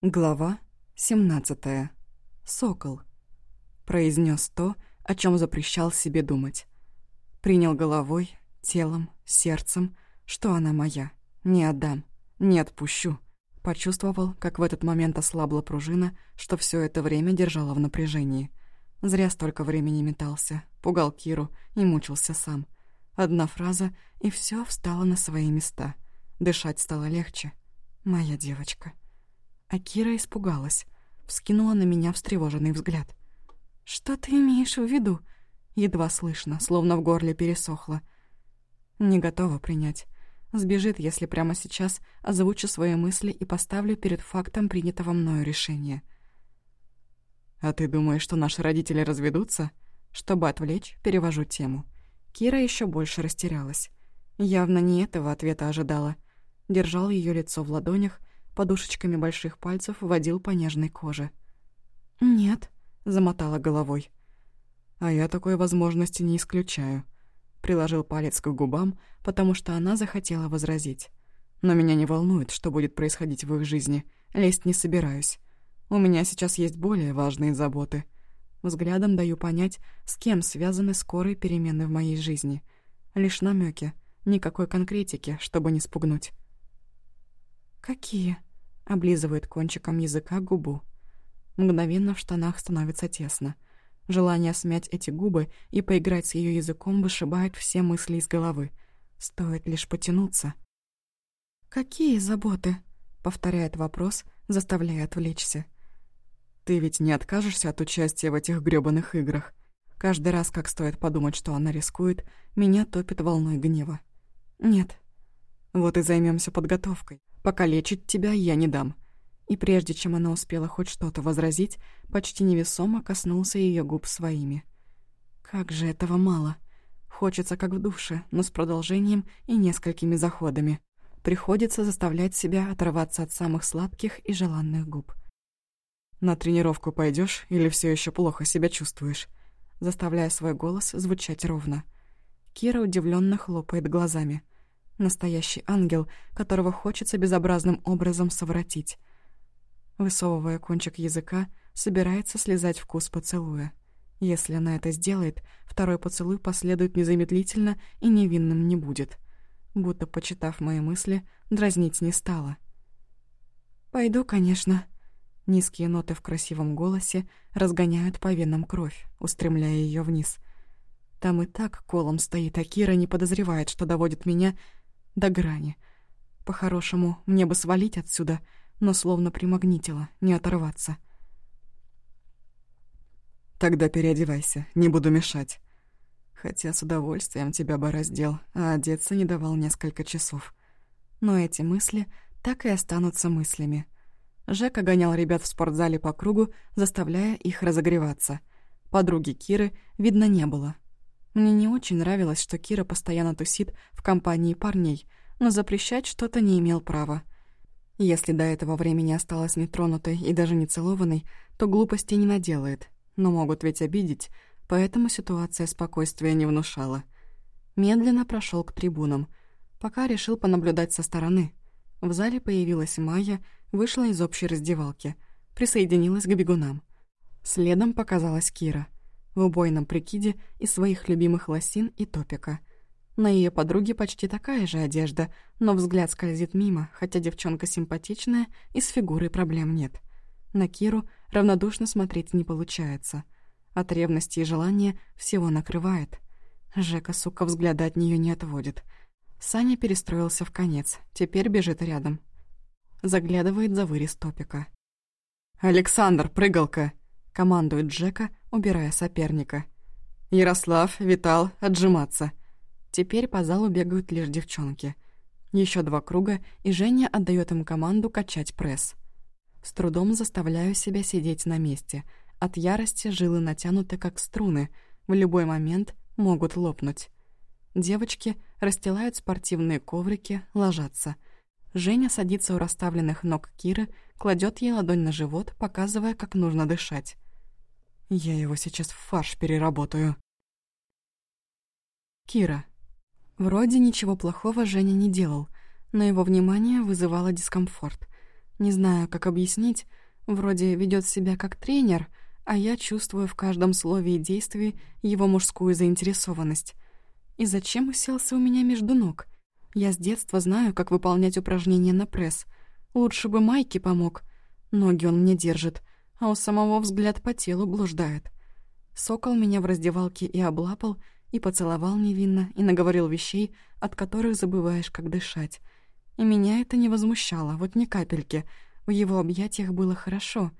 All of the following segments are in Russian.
Глава 17. Сокол. Произнес то, о чем запрещал себе думать. Принял головой, телом, сердцем, что она моя. Не отдам, не отпущу. Почувствовал, как в этот момент ослабла пружина, что все это время держала в напряжении. Зря столько времени метался, пугал Киру и мучился сам. Одна фраза, и все встало на свои места. Дышать стало легче. Моя девочка. А Кира испугалась, вскинула на меня встревоженный взгляд. «Что ты имеешь в виду?» Едва слышно, словно в горле пересохло. Не готова принять. Сбежит, если прямо сейчас озвучу свои мысли и поставлю перед фактом принятого мною решения. «А ты думаешь, что наши родители разведутся?» Чтобы отвлечь, перевожу тему. Кира еще больше растерялась. Явно не этого ответа ожидала. Держал ее лицо в ладонях, подушечками больших пальцев водил по нежной коже. «Нет», — замотала головой. «А я такой возможности не исключаю», — приложил палец к губам, потому что она захотела возразить. «Но меня не волнует, что будет происходить в их жизни. Лезть не собираюсь. У меня сейчас есть более важные заботы». Взглядом даю понять, с кем связаны скорые перемены в моей жизни. Лишь намеки, никакой конкретики, чтобы не спугнуть. «Какие?» Облизывает кончиком языка губу. Мгновенно в штанах становится тесно. Желание смять эти губы и поиграть с ее языком вышибает все мысли из головы. Стоит лишь потянуться. «Какие заботы?» — повторяет вопрос, заставляя отвлечься. «Ты ведь не откажешься от участия в этих грёбаных играх?» Каждый раз, как стоит подумать, что она рискует, меня топит волной гнева. «Нет». «Вот и займемся подготовкой. Пока лечить тебя я не дам». И прежде чем она успела хоть что-то возразить, почти невесомо коснулся ее губ своими. «Как же этого мало!» Хочется как в душе, но с продолжением и несколькими заходами. Приходится заставлять себя оторваться от самых сладких и желанных губ. «На тренировку пойдешь или все еще плохо себя чувствуешь?» Заставляя свой голос звучать ровно. Кира удивленно хлопает глазами. Настоящий ангел, которого хочется безобразным образом совратить. Высовывая кончик языка, собирается слезать вкус поцелуя. Если она это сделает, второй поцелуй последует незамедлительно и невинным не будет. Будто, почитав мои мысли, дразнить не стала. «Пойду, конечно». Низкие ноты в красивом голосе разгоняют по венам кровь, устремляя ее вниз. Там и так колом стоит, а Кира не подозревает, что доводит меня до грани. По-хорошему, мне бы свалить отсюда, но словно примагнитило, не оторваться. «Тогда переодевайся, не буду мешать». Хотя с удовольствием тебя бы раздел, а одеться не давал несколько часов. Но эти мысли так и останутся мыслями. Жека гонял ребят в спортзале по кругу, заставляя их разогреваться. Подруги Киры, видно, не было. Мне не очень нравилось, что Кира постоянно тусит в компании парней, но запрещать что-то не имел права. Если до этого времени осталась нетронутой и даже не целованной, то глупости не наделает, но могут ведь обидеть, поэтому ситуация спокойствия не внушала. Медленно прошел к трибунам, пока решил понаблюдать со стороны. В зале появилась Майя, вышла из общей раздевалки, присоединилась к бегунам. Следом показалась Кира — в убойном прикиде из своих любимых лосин и топика. На ее подруге почти такая же одежда, но взгляд скользит мимо, хотя девчонка симпатичная и с фигурой проблем нет. На Киру равнодушно смотреть не получается. От ревности и желания всего накрывает. Жека, сука, взгляда от нее не отводит. Саня перестроился в конец, теперь бежит рядом. Заглядывает за вырез топика. «Александр, прыгалка!» — командует Джека, убирая соперника. «Ярослав, Витал, отжиматься!» Теперь по залу бегают лишь девчонки. Еще два круга, и Женя отдает им команду качать пресс. С трудом заставляю себя сидеть на месте. От ярости жилы натянуты, как струны, в любой момент могут лопнуть. Девочки расстилают спортивные коврики, ложатся. Женя садится у расставленных ног Киры, кладет ей ладонь на живот, показывая, как нужно дышать. Я его сейчас в фарш переработаю. Кира. Вроде ничего плохого Женя не делал, но его внимание вызывало дискомфорт. Не знаю, как объяснить, вроде ведет себя как тренер, а я чувствую в каждом слове и действии его мужскую заинтересованность. И зачем уселся у меня между ног? Я с детства знаю, как выполнять упражнения на пресс. Лучше бы Майки помог. Ноги он мне держит, а у самого взгляд по телу блуждает. Сокол меня в раздевалке и облапал, и поцеловал невинно, и наговорил вещей, от которых забываешь, как дышать. И меня это не возмущало, вот ни капельки. В его объятиях было хорошо.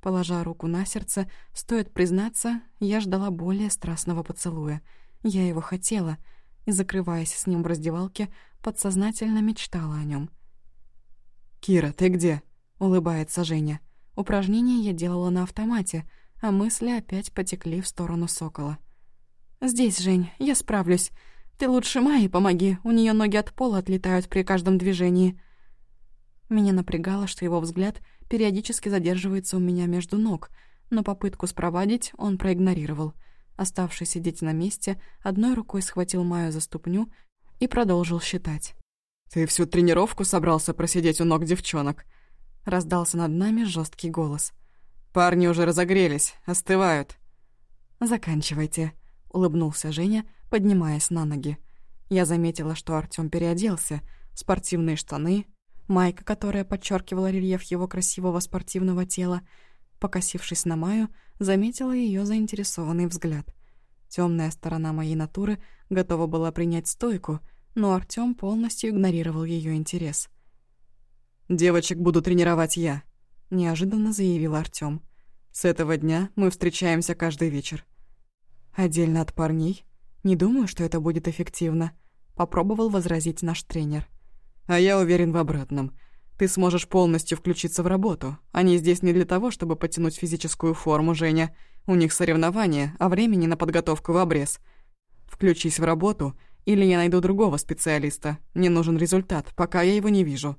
Положа руку на сердце, стоит признаться, я ждала более страстного поцелуя. Я его хотела, и, закрываясь с ним в раздевалке, подсознательно мечтала о нем. «Кира, ты где?» — улыбается Женя. Упражнение я делала на автомате, а мысли опять потекли в сторону сокола. «Здесь, Жень, я справлюсь. Ты лучше Майи помоги, у нее ноги от пола отлетают при каждом движении». Меня напрягало, что его взгляд периодически задерживается у меня между ног, но попытку спровадить он проигнорировал. Оставшись сидеть на месте, одной рукой схватил Майю за ступню и продолжил считать. «Ты всю тренировку собрался просидеть у ног девчонок?» Раздался над нами жесткий голос. «Парни уже разогрелись, остывают». «Заканчивайте», — улыбнулся Женя, поднимаясь на ноги. Я заметила, что Артём переоделся. Спортивные штаны, майка, которая подчеркивала рельеф его красивого спортивного тела. Покосившись на Маю, заметила ее заинтересованный взгляд. Темная сторона моей натуры готова была принять стойку, но Артём полностью игнорировал ее интерес. «Девочек буду тренировать я», — неожиданно заявил Артём. «С этого дня мы встречаемся каждый вечер. «Отдельно от парней? Не думаю, что это будет эффективно», — попробовал возразить наш тренер. «А я уверен в обратном. Ты сможешь полностью включиться в работу. Они здесь не для того, чтобы потянуть физическую форму, Женя. У них соревнования, а времени на подготовку в обрез. Включись в работу, или я найду другого специалиста. Мне нужен результат, пока я его не вижу».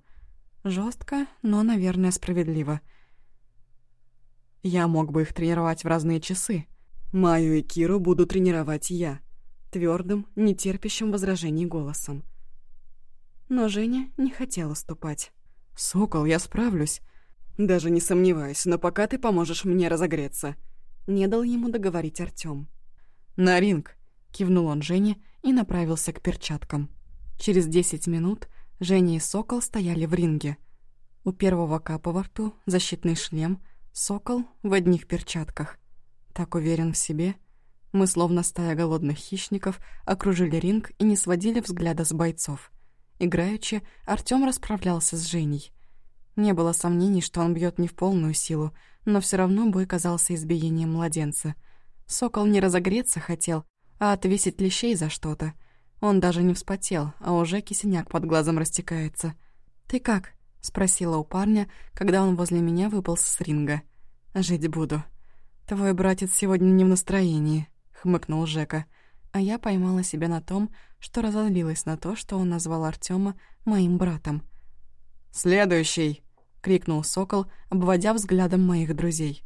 Жестко, но, наверное, справедливо. Я мог бы их тренировать в разные часы, Маю и Киру буду тренировать я. Твердым, нетерпящим возражений голосом. Но Женя не хотел уступать. «Сокол, я справлюсь. Даже не сомневаюсь, но пока ты поможешь мне разогреться». Не дал ему договорить Артём. «На ринг!» — кивнул он Жене и направился к перчаткам. Через десять минут Женя и Сокол стояли в ринге. У первого капа во рту защитный шлем, Сокол в одних перчатках — так уверен в себе. Мы, словно стая голодных хищников, окружили ринг и не сводили взгляда с бойцов. Играючи, Артём расправлялся с Женей. Не было сомнений, что он бьет не в полную силу, но все равно бой казался избиением младенца. Сокол не разогреться хотел, а отвесить лещей за что-то. Он даже не вспотел, а уже кисеняк под глазом растекается. «Ты как?» — спросила у парня, когда он возле меня выпал с ринга. «Жить буду», «Твой братец сегодня не в настроении», — хмыкнул Жека. А я поймала себя на том, что разозлилась на то, что он назвал Артема моим братом. «Следующий!» — крикнул Сокол, обводя взглядом моих друзей.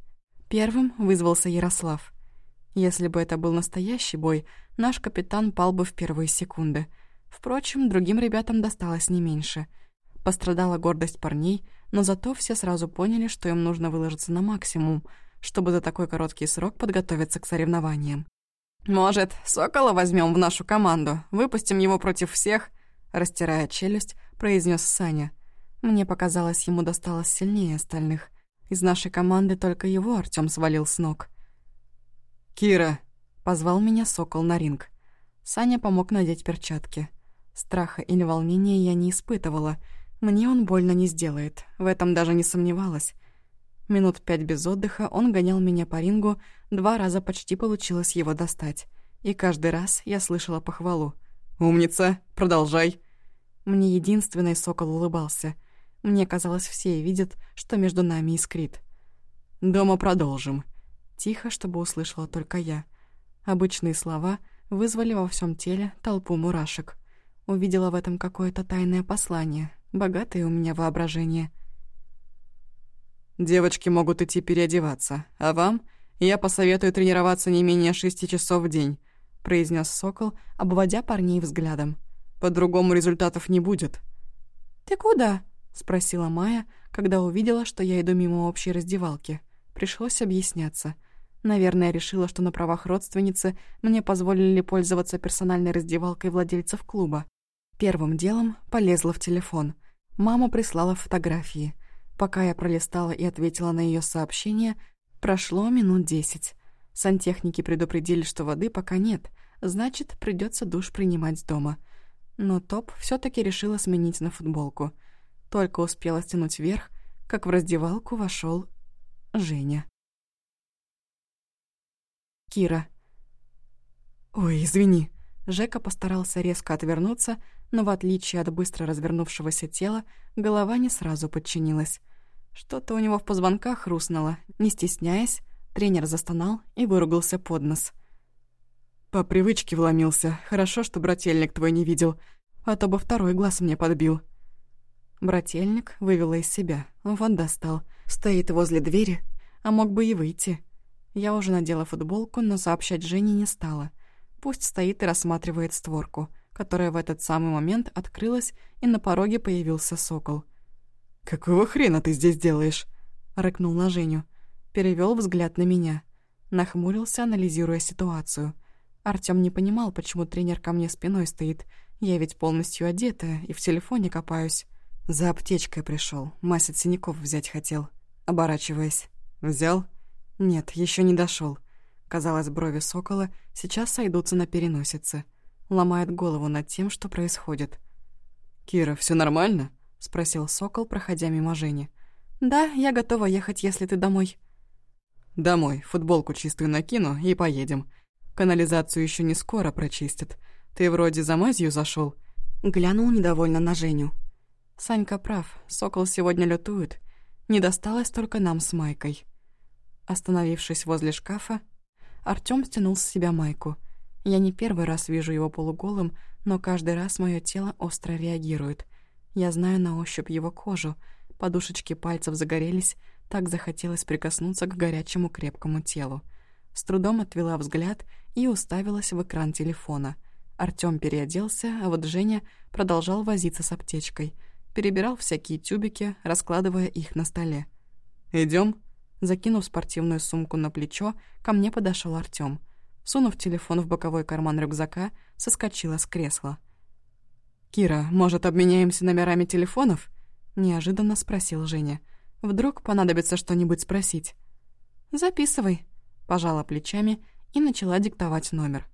Первым вызвался Ярослав. Если бы это был настоящий бой, наш капитан пал бы в первые секунды. Впрочем, другим ребятам досталось не меньше. Пострадала гордость парней, но зато все сразу поняли, что им нужно выложиться на максимум — чтобы за такой короткий срок подготовиться к соревнованиям. «Может, Сокола возьмем в нашу команду, выпустим его против всех?» Растирая челюсть, произнес Саня. Мне показалось, ему досталось сильнее остальных. Из нашей команды только его Артём свалил с ног. «Кира!» — позвал меня Сокол на ринг. Саня помог надеть перчатки. Страха или волнения я не испытывала. Мне он больно не сделает, в этом даже не сомневалась. Минут пять без отдыха он гонял меня по рингу, два раза почти получилось его достать. И каждый раз я слышала похвалу. «Умница! Продолжай!» Мне единственный сокол улыбался. Мне казалось, все видят, что между нами искрит. «Дома продолжим». Тихо, чтобы услышала только я. Обычные слова вызвали во всем теле толпу мурашек. Увидела в этом какое-то тайное послание. Богатое у меня воображение — Девочки могут идти переодеваться, а вам я посоветую тренироваться не менее шести часов в день», произнес Сокол, обводя парней взглядом. «По-другому результатов не будет». «Ты куда?» — спросила Майя, когда увидела, что я иду мимо общей раздевалки. Пришлось объясняться. Наверное, решила, что на правах родственницы мне позволили пользоваться персональной раздевалкой владельцев клуба. Первым делом полезла в телефон. Мама прислала фотографии. Пока я пролистала и ответила на ее сообщение, прошло минут десять. Сантехники предупредили, что воды пока нет, значит, придется душ принимать дома. Но топ все таки решила сменить на футболку. Только успела стянуть вверх, как в раздевалку вошел Женя. Кира. «Ой, извини». Жека постарался резко отвернуться, но в отличие от быстро развернувшегося тела, голова не сразу подчинилась. Что-то у него в позвонках хрустнуло. Не стесняясь, тренер застонал и выругался под нос. «По привычке вломился. Хорошо, что брательник твой не видел, а то бы второй глаз мне подбил». Брательник вывела из себя. Вот достал. Стоит возле двери, а мог бы и выйти. Я уже надела футболку, но сообщать Жене не стала. Пусть стоит и рассматривает створку — которая в этот самый момент открылась, и на пороге появился сокол. «Какого хрена ты здесь делаешь?» — рыкнул на Женю. Перевел взгляд на меня. Нахмурился, анализируя ситуацию. Артём не понимал, почему тренер ко мне спиной стоит. Я ведь полностью одетая и в телефоне копаюсь. За аптечкой пришел, мазь от синяков взять хотел. Оборачиваясь. «Взял?» «Нет, еще не дошел. Казалось, брови сокола сейчас сойдутся на переносице ломает голову над тем, что происходит. «Кира, все нормально?» — спросил Сокол, проходя мимо Жени. «Да, я готова ехать, если ты домой». «Домой, футболку чистую накину и поедем. Канализацию еще не скоро прочистят. Ты вроде за мазью зашел. Глянул недовольно на Женю. «Санька прав, Сокол сегодня лютует. Не досталось только нам с Майкой». Остановившись возле шкафа, Артём стянул с себя майку — я не первый раз вижу его полуголым, но каждый раз мое тело остро реагирует. Я знаю на ощупь его кожу. Подушечки пальцев загорелись, так захотелось прикоснуться к горячему крепкому телу. С трудом отвела взгляд и уставилась в экран телефона. Артём переоделся, а вот Женя продолжал возиться с аптечкой. Перебирал всякие тюбики, раскладывая их на столе. Идем. Закинув спортивную сумку на плечо, ко мне подошел Артём. Сунув телефон в боковой карман рюкзака, соскочила с кресла. «Кира, может, обменяемся номерами телефонов?» — неожиданно спросил Женя. «Вдруг понадобится что-нибудь спросить?» «Записывай», — пожала плечами и начала диктовать номер.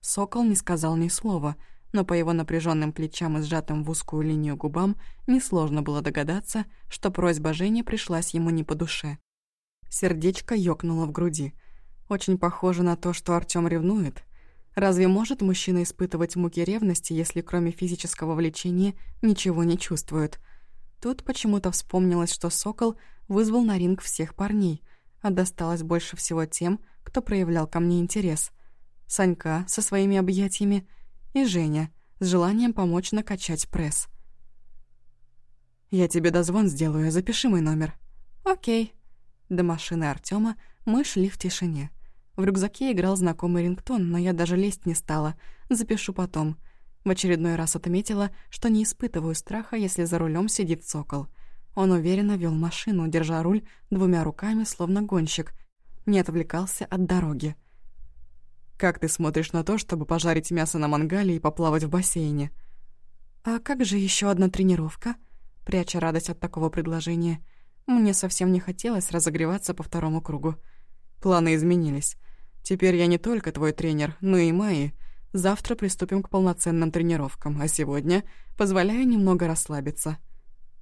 Сокол не сказал ни слова, но по его напряженным плечам и сжатым в узкую линию губам несложно было догадаться, что просьба Жени пришлась ему не по душе. Сердечко ёкнуло в груди — очень похоже на то, что Артём ревнует. Разве может мужчина испытывать муки ревности, если кроме физического влечения ничего не чувствует? Тут почему-то вспомнилось, что Сокол вызвал на ринг всех парней, а досталось больше всего тем, кто проявлял ко мне интерес. Санька со своими объятиями и Женя с желанием помочь накачать пресс. «Я тебе дозвон сделаю, запиши мой номер». «Окей». До машины Артёма мы шли в тишине. В рюкзаке играл знакомый рингтон, но я даже лезть не стала. Запишу потом. В очередной раз отметила, что не испытываю страха, если за рулем сидит сокол. Он уверенно вел машину, держа руль двумя руками, словно гонщик. Не отвлекался от дороги. «Как ты смотришь на то, чтобы пожарить мясо на мангале и поплавать в бассейне?» «А как же еще одна тренировка?» Пряча радость от такого предложения. Мне совсем не хотелось разогреваться по второму кругу. Планы изменились. Теперь я не только твой тренер, но и Майи. Завтра приступим к полноценным тренировкам, а сегодня позволяю немного расслабиться».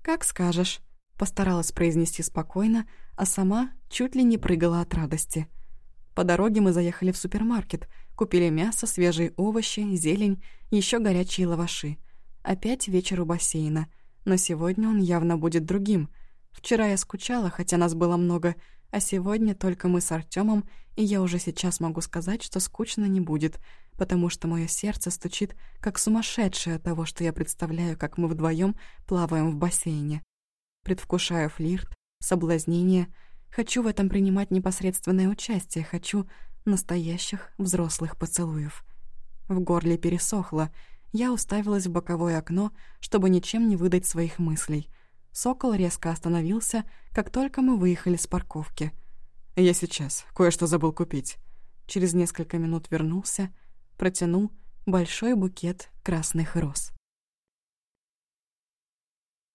«Как скажешь», — постаралась произнести спокойно, а сама чуть ли не прыгала от радости. По дороге мы заехали в супермаркет, купили мясо, свежие овощи, зелень, еще горячие лаваши. Опять вечер у бассейна, но сегодня он явно будет другим. Вчера я скучала, хотя нас было много, а сегодня только мы с Артемом, и я уже сейчас могу сказать, что скучно не будет, потому что мое сердце стучит как сумасшедшее от того, что я представляю, как мы вдвоем плаваем в бассейне. Предвкушаю флирт, соблазнение. Хочу в этом принимать непосредственное участие, хочу настоящих взрослых поцелуев. В горле пересохло. Я уставилась в боковое окно, чтобы ничем не выдать своих мыслей. Сокол резко остановился, как только мы выехали с парковки. «Я сейчас. Кое-что забыл купить». Через несколько минут вернулся, протянул большой букет красных роз.